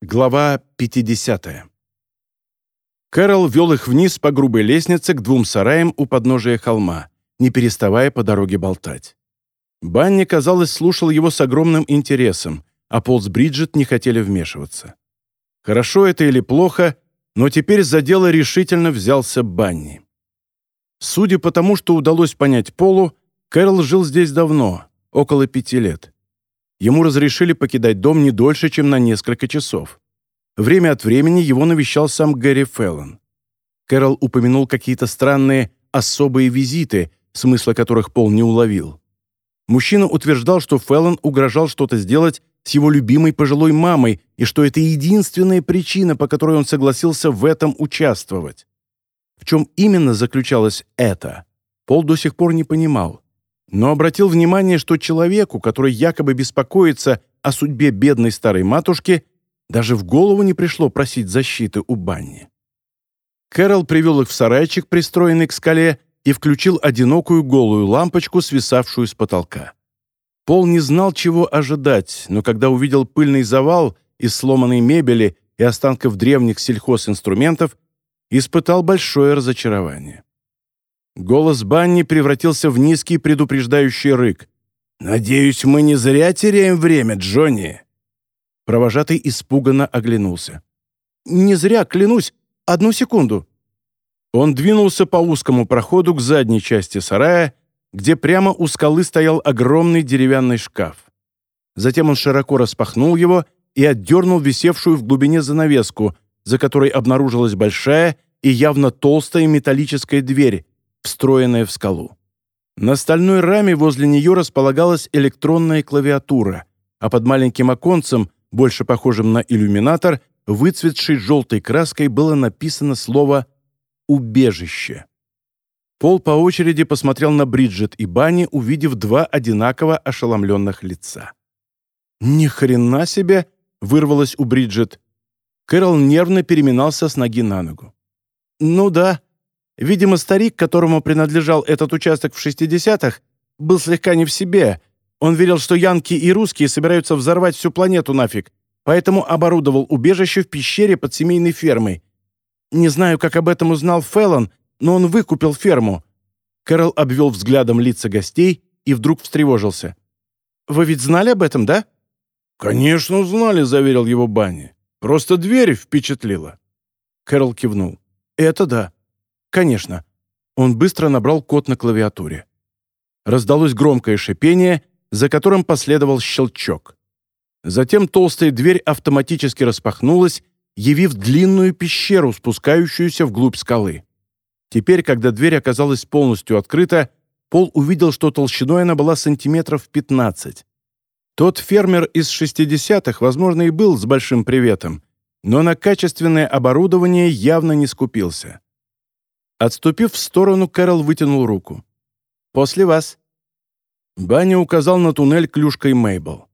Глава 50. Кэрол вел их вниз по грубой лестнице к двум сараям у подножия холма, не переставая по дороге болтать. Банни, казалось, слушал его с огромным интересом, а Пол с Бриджит не хотели вмешиваться. Хорошо это или плохо, но теперь за дело решительно взялся Банни. Судя по тому, что удалось понять Полу, Кэрол жил здесь давно, около пяти лет ему разрешили покидать дом не дольше, чем на несколько часов. Время от времени его навещал сам Гэри Феллон. Кэрол упомянул какие-то странные особые визиты, смысла которых Пол не уловил. Мужчина утверждал, что Феллон угрожал что-то сделать с его любимой пожилой мамой и что это единственная причина, по которой он согласился в этом участвовать. В чем именно заключалось это, Пол до сих пор не понимал но обратил внимание, что человеку, который якобы беспокоится о судьбе бедной старой матушки, даже в голову не пришло просить защиты у Банни. Кэрол привел их в сарайчик, пристроенный к скале, и включил одинокую голую лампочку, свисавшую с потолка. Пол не знал, чего ожидать, но когда увидел пыльный завал из сломанной мебели и останков древних сельхозинструментов, испытал большое разочарование. Голос Банни превратился в низкий предупреждающий рык. «Надеюсь, мы не зря теряем время, Джонни!» Провожатый испуганно оглянулся. «Не зря, клянусь! Одну секунду!» Он двинулся по узкому проходу к задней части сарая, где прямо у скалы стоял огромный деревянный шкаф. Затем он широко распахнул его и отдернул висевшую в глубине занавеску, за которой обнаружилась большая и явно толстая металлическая дверь, встроенная в скалу. На стальной раме возле нее располагалась электронная клавиатура, а под маленьким оконцем, больше похожим на иллюминатор, выцветшей желтой краской было написано слово «убежище». Пол по очереди посмотрел на Бриджит и Банни, увидев два одинаково ошеломленных лица. «Ни хрена себе!» — вырвалось у Бриджит. Кэрол нервно переминался с ноги на ногу. «Ну да, Видимо, старик, которому принадлежал этот участок в 60-х, был слегка не в себе. Он верил, что янки и русские собираются взорвать всю планету нафиг, поэтому оборудовал убежище в пещере под семейной фермой. Не знаю, как об этом узнал Феллон, но он выкупил ферму. Кэрол обвел взглядом лица гостей и вдруг встревожился. «Вы ведь знали об этом, да?» «Конечно знали», — заверил его Банни. «Просто дверь впечатлила». Кэрол кивнул. «Это да. «Конечно». Он быстро набрал код на клавиатуре. Раздалось громкое шипение, за которым последовал щелчок. Затем толстая дверь автоматически распахнулась, явив длинную пещеру, спускающуюся вглубь скалы. Теперь, когда дверь оказалась полностью открыта, Пол увидел, что толщиной она была сантиметров 15. Тот фермер из 60-х, возможно, и был с большим приветом, но на качественное оборудование явно не скупился. Отступив в сторону, Кэрол вытянул руку. «После вас». Банни указал на туннель клюшкой Мейбл.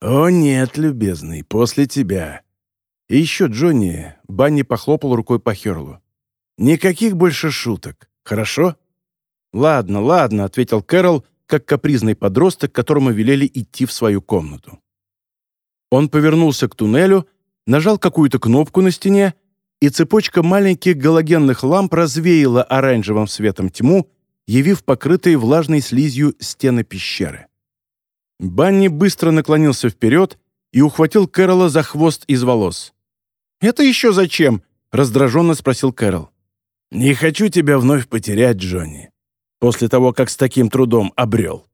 «О нет, любезный, после тебя». И еще Джонни, Банни похлопал рукой по Херлу. «Никаких больше шуток, хорошо?» «Ладно, ладно», — ответил Кэрол, как капризный подросток, которому велели идти в свою комнату. Он повернулся к туннелю, нажал какую-то кнопку на стене, и цепочка маленьких галогенных ламп развеяла оранжевым светом тьму, явив покрытые влажной слизью стены пещеры. Банни быстро наклонился вперед и ухватил Кэрола за хвост из волос. «Это еще зачем?» — раздраженно спросил Кэрол. «Не хочу тебя вновь потерять, Джонни, после того, как с таким трудом обрел».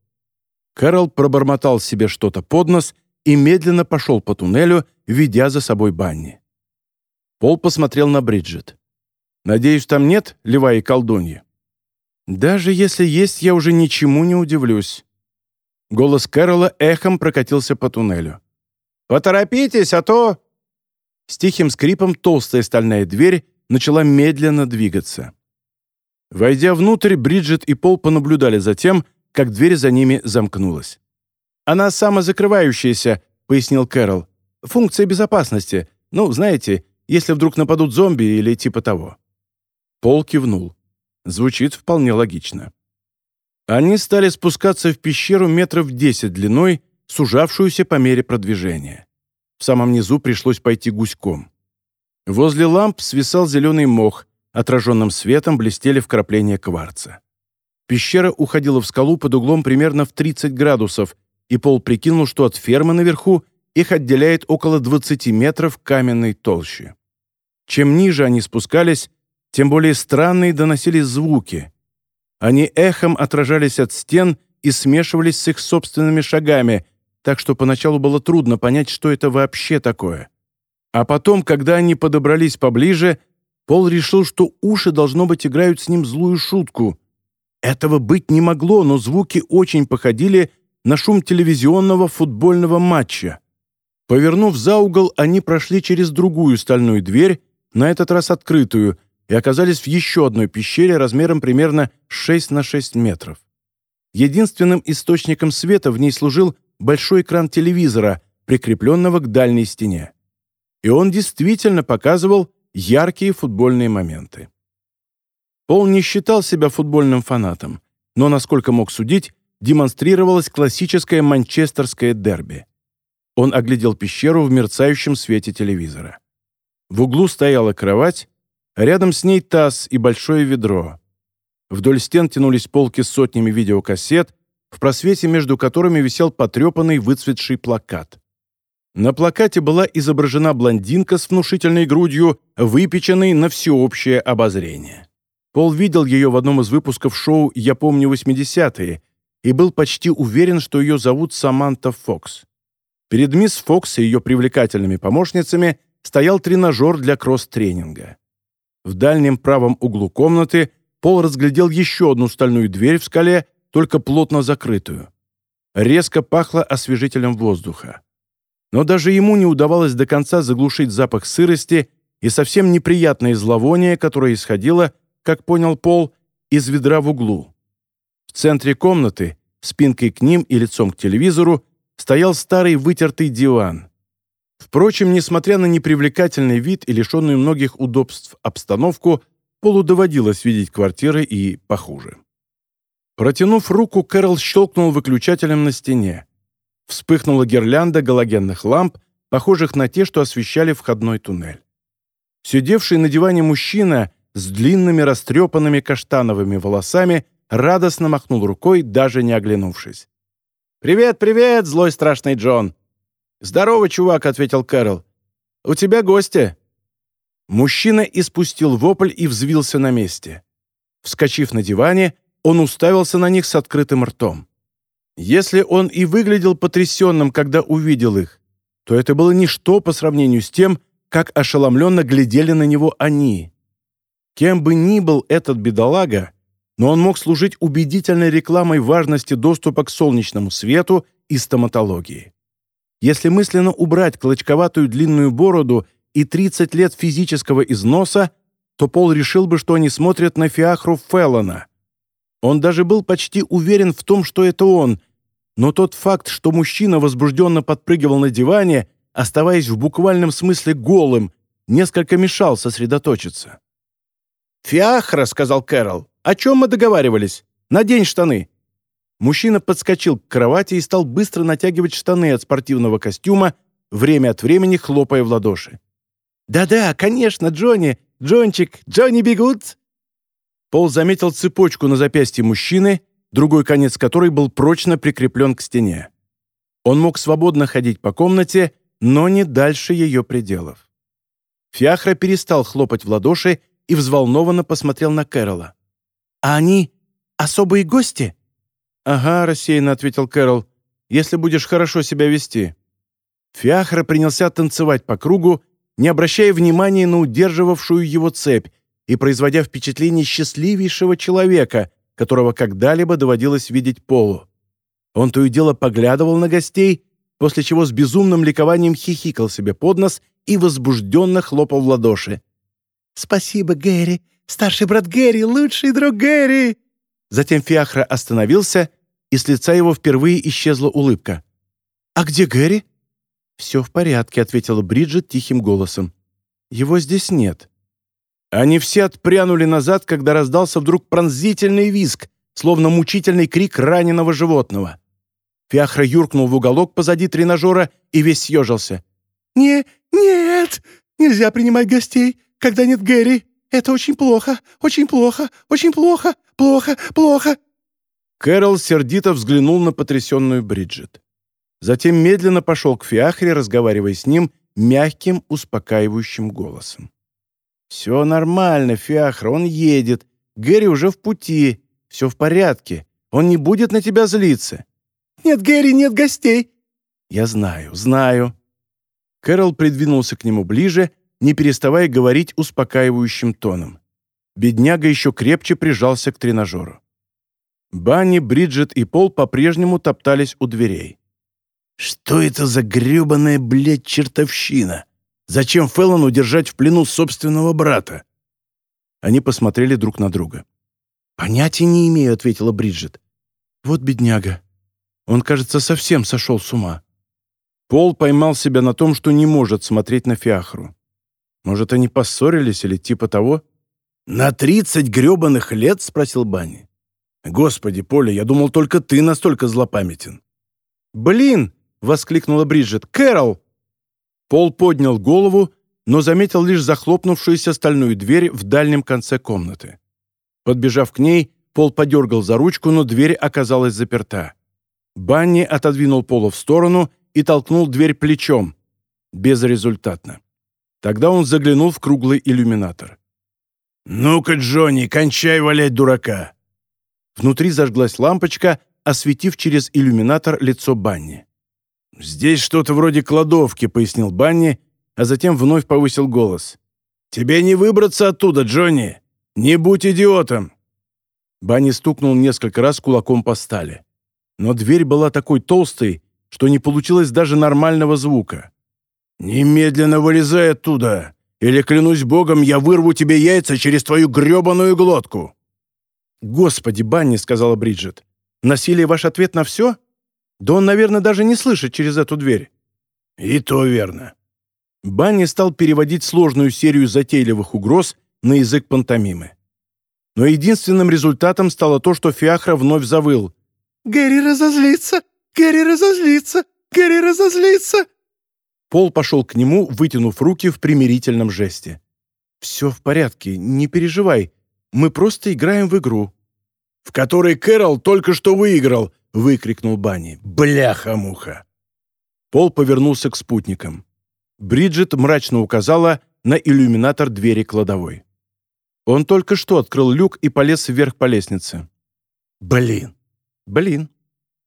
Кэрол пробормотал себе что-то под нос и медленно пошел по туннелю, ведя за собой Банни. Пол посмотрел на Бриджит. «Надеюсь, там нет льва и колдуньи?» «Даже если есть, я уже ничему не удивлюсь». Голос Кэрола эхом прокатился по туннелю. «Поторопитесь, а то...» С тихим скрипом толстая стальная дверь начала медленно двигаться. Войдя внутрь, Бриджит и Пол понаблюдали за тем, как дверь за ними замкнулась. «Она самозакрывающаяся», — пояснил Кэрол. «Функция безопасности. Ну, знаете, если вдруг нападут зомби или типа того». Пол кивнул. Звучит вполне логично. Они стали спускаться в пещеру метров десять длиной, сужавшуюся по мере продвижения. В самом низу пришлось пойти гуськом. Возле ламп свисал зеленый мох, отраженным светом блестели вкрапления кварца. Пещера уходила в скалу под углом примерно в 30 градусов, и Пол прикинул, что от фермы наверху их отделяет около 20 метров каменной толщи. Чем ниже они спускались, тем более странные доносились звуки. Они эхом отражались от стен и смешивались с их собственными шагами, так что поначалу было трудно понять, что это вообще такое. А потом, когда они подобрались поближе, Пол решил, что уши, должно быть, играют с ним злую шутку. Этого быть не могло, но звуки очень походили на шум телевизионного футбольного матча. Повернув за угол, они прошли через другую стальную дверь, на этот раз открытую, и оказались в еще одной пещере размером примерно 6 на 6 метров. Единственным источником света в ней служил большой экран телевизора, прикрепленного к дальней стене. И он действительно показывал яркие футбольные моменты. Пол не считал себя футбольным фанатом, но, насколько мог судить, демонстрировалось классическое манчестерское дерби. Он оглядел пещеру в мерцающем свете телевизора. В углу стояла кровать, рядом с ней таз и большое ведро. Вдоль стен тянулись полки с сотнями видеокассет, в просвете между которыми висел потрепанный выцветший плакат. На плакате была изображена блондинка с внушительной грудью, выпеченной на всеобщее обозрение. Пол видел ее в одном из выпусков шоу «Я помню 80-е» и был почти уверен, что ее зовут Саманта Фокс. Перед мисс Фокс и ее привлекательными помощницами стоял тренажер для кросс-тренинга. В дальнем правом углу комнаты Пол разглядел еще одну стальную дверь в скале, только плотно закрытую. Резко пахло освежителем воздуха. Но даже ему не удавалось до конца заглушить запах сырости и совсем неприятное зловоние, которое исходило, как понял Пол, из ведра в углу. В центре комнаты, спинкой к ним и лицом к телевизору, стоял старый вытертый диван. Впрочем, несмотря на непривлекательный вид и лишенную многих удобств обстановку, Полу доводилось видеть квартиры и похуже. Протянув руку, Кэрол щелкнул выключателем на стене. Вспыхнула гирлянда галогенных ламп, похожих на те, что освещали входной туннель. Сидевший на диване мужчина с длинными растрепанными каштановыми волосами радостно махнул рукой, даже не оглянувшись. «Привет, привет, злой страшный Джон!» «Здорово, чувак», — ответил Кэрол. «У тебя гости». Мужчина испустил вопль и взвился на месте. Вскочив на диване, он уставился на них с открытым ртом. Если он и выглядел потрясенным, когда увидел их, то это было ничто по сравнению с тем, как ошеломленно глядели на него они. Кем бы ни был этот бедолага, но он мог служить убедительной рекламой важности доступа к солнечному свету и стоматологии. Если мысленно убрать клочковатую длинную бороду и 30 лет физического износа, то Пол решил бы, что они смотрят на Фиахру Феллона. Он даже был почти уверен в том, что это он, но тот факт, что мужчина возбужденно подпрыгивал на диване, оставаясь в буквальном смысле голым, несколько мешал сосредоточиться. «Фиахра», — сказал Кэрол, — «о чем мы договаривались? Надень штаны». Мужчина подскочил к кровати и стал быстро натягивать штаны от спортивного костюма, время от времени хлопая в ладоши. «Да-да, конечно, Джонни! Джончик! Джонни бегут!» Пол заметил цепочку на запястье мужчины, другой конец которой был прочно прикреплен к стене. Он мог свободно ходить по комнате, но не дальше ее пределов. Фиахра перестал хлопать в ладоши и взволнованно посмотрел на Кэрола. «А они особые гости?» «Ага», — рассеянно ответил Кэрол, «если будешь хорошо себя вести». Фиахра принялся танцевать по кругу, не обращая внимания на удерживавшую его цепь и производя впечатление счастливейшего человека, которого когда-либо доводилось видеть Полу. Он то и дело поглядывал на гостей, после чего с безумным ликованием хихикал себе под нос и возбужденно хлопал в ладоши. «Спасибо, Гэри! Старший брат Гэри! Лучший друг Гэри!» Затем Фиахра остановился и с лица его впервые исчезла улыбка. «А где Гэри?» «Все в порядке», — ответила Бриджит тихим голосом. «Его здесь нет». Они все отпрянули назад, когда раздался вдруг пронзительный визг, словно мучительный крик раненого животного. Фиахра юркнул в уголок позади тренажера и весь съежился. «Не, нет! Нельзя принимать гостей, когда нет Гэри. Это очень плохо, очень плохо, очень плохо, плохо, плохо!» Кэрол сердито взглянул на потрясенную Бриджит. Затем медленно пошел к Фиахре, разговаривая с ним мягким, успокаивающим голосом. «Все нормально, Фиахра, он едет. Гэри уже в пути. Все в порядке. Он не будет на тебя злиться». «Нет, Гэри, нет гостей». «Я знаю, знаю». Кэрол придвинулся к нему ближе, не переставая говорить успокаивающим тоном. Бедняга еще крепче прижался к тренажеру. Банни, Бриджит и Пол по-прежнему топтались у дверей. «Что это за гребаная, блядь, чертовщина? Зачем Феллону держать в плену собственного брата?» Они посмотрели друг на друга. «Понятия не имею», — ответила Бриджит. «Вот бедняга. Он, кажется, совсем сошел с ума». Пол поймал себя на том, что не может смотреть на Фиахру. Может, они поссорились или типа того? «На тридцать гребаных лет?» — спросил Банни. «Господи, Поля, я думал, только ты настолько злопамятен». «Блин!» — воскликнула Бриджит. «Кэрол!» Пол поднял голову, но заметил лишь захлопнувшуюся стальную дверь в дальнем конце комнаты. Подбежав к ней, Пол подергал за ручку, но дверь оказалась заперта. Банни отодвинул Пола в сторону и толкнул дверь плечом. Безрезультатно. Тогда он заглянул в круглый иллюминатор. «Ну-ка, Джонни, кончай валять дурака!» Внутри зажглась лампочка, осветив через иллюминатор лицо Банни. «Здесь что-то вроде кладовки», — пояснил Банни, а затем вновь повысил голос. «Тебе не выбраться оттуда, Джонни! Не будь идиотом!» Банни стукнул несколько раз кулаком по стали. Но дверь была такой толстой, что не получилось даже нормального звука. «Немедленно вылезай оттуда, или, клянусь богом, я вырву тебе яйца через твою гребаную глотку!» «Господи, Банни», — сказала Бриджит, — «насилие ваш ответ на все? Да он, наверное, даже не слышит через эту дверь». «И то верно». Банни стал переводить сложную серию затейливых угроз на язык пантомимы. Но единственным результатом стало то, что Фиахра вновь завыл. «Гэри разозлится! Гэри разозлится! Гэри разозлится!» Пол пошел к нему, вытянув руки в примирительном жесте. «Все в порядке, не переживай. Мы просто играем в игру». «В которой Кэрол только что выиграл!» — выкрикнул Банни. «Бляха-муха!» Пол повернулся к спутникам. Бриджит мрачно указала на иллюминатор двери кладовой. Он только что открыл люк и полез вверх по лестнице. «Блин! Блин!»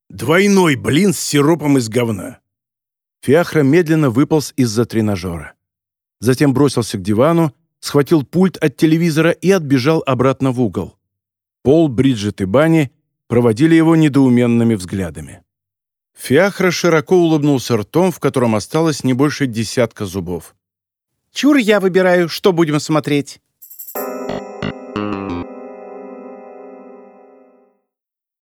«Двойной блин с сиропом из говна!» Фиахра медленно выполз из-за тренажера. Затем бросился к дивану, схватил пульт от телевизора и отбежал обратно в угол. Пол, Бриджит и Банни проводили его недоуменными взглядами. Фиахра широко улыбнулся ртом, в котором осталось не больше десятка зубов. «Чур я выбираю, что будем смотреть.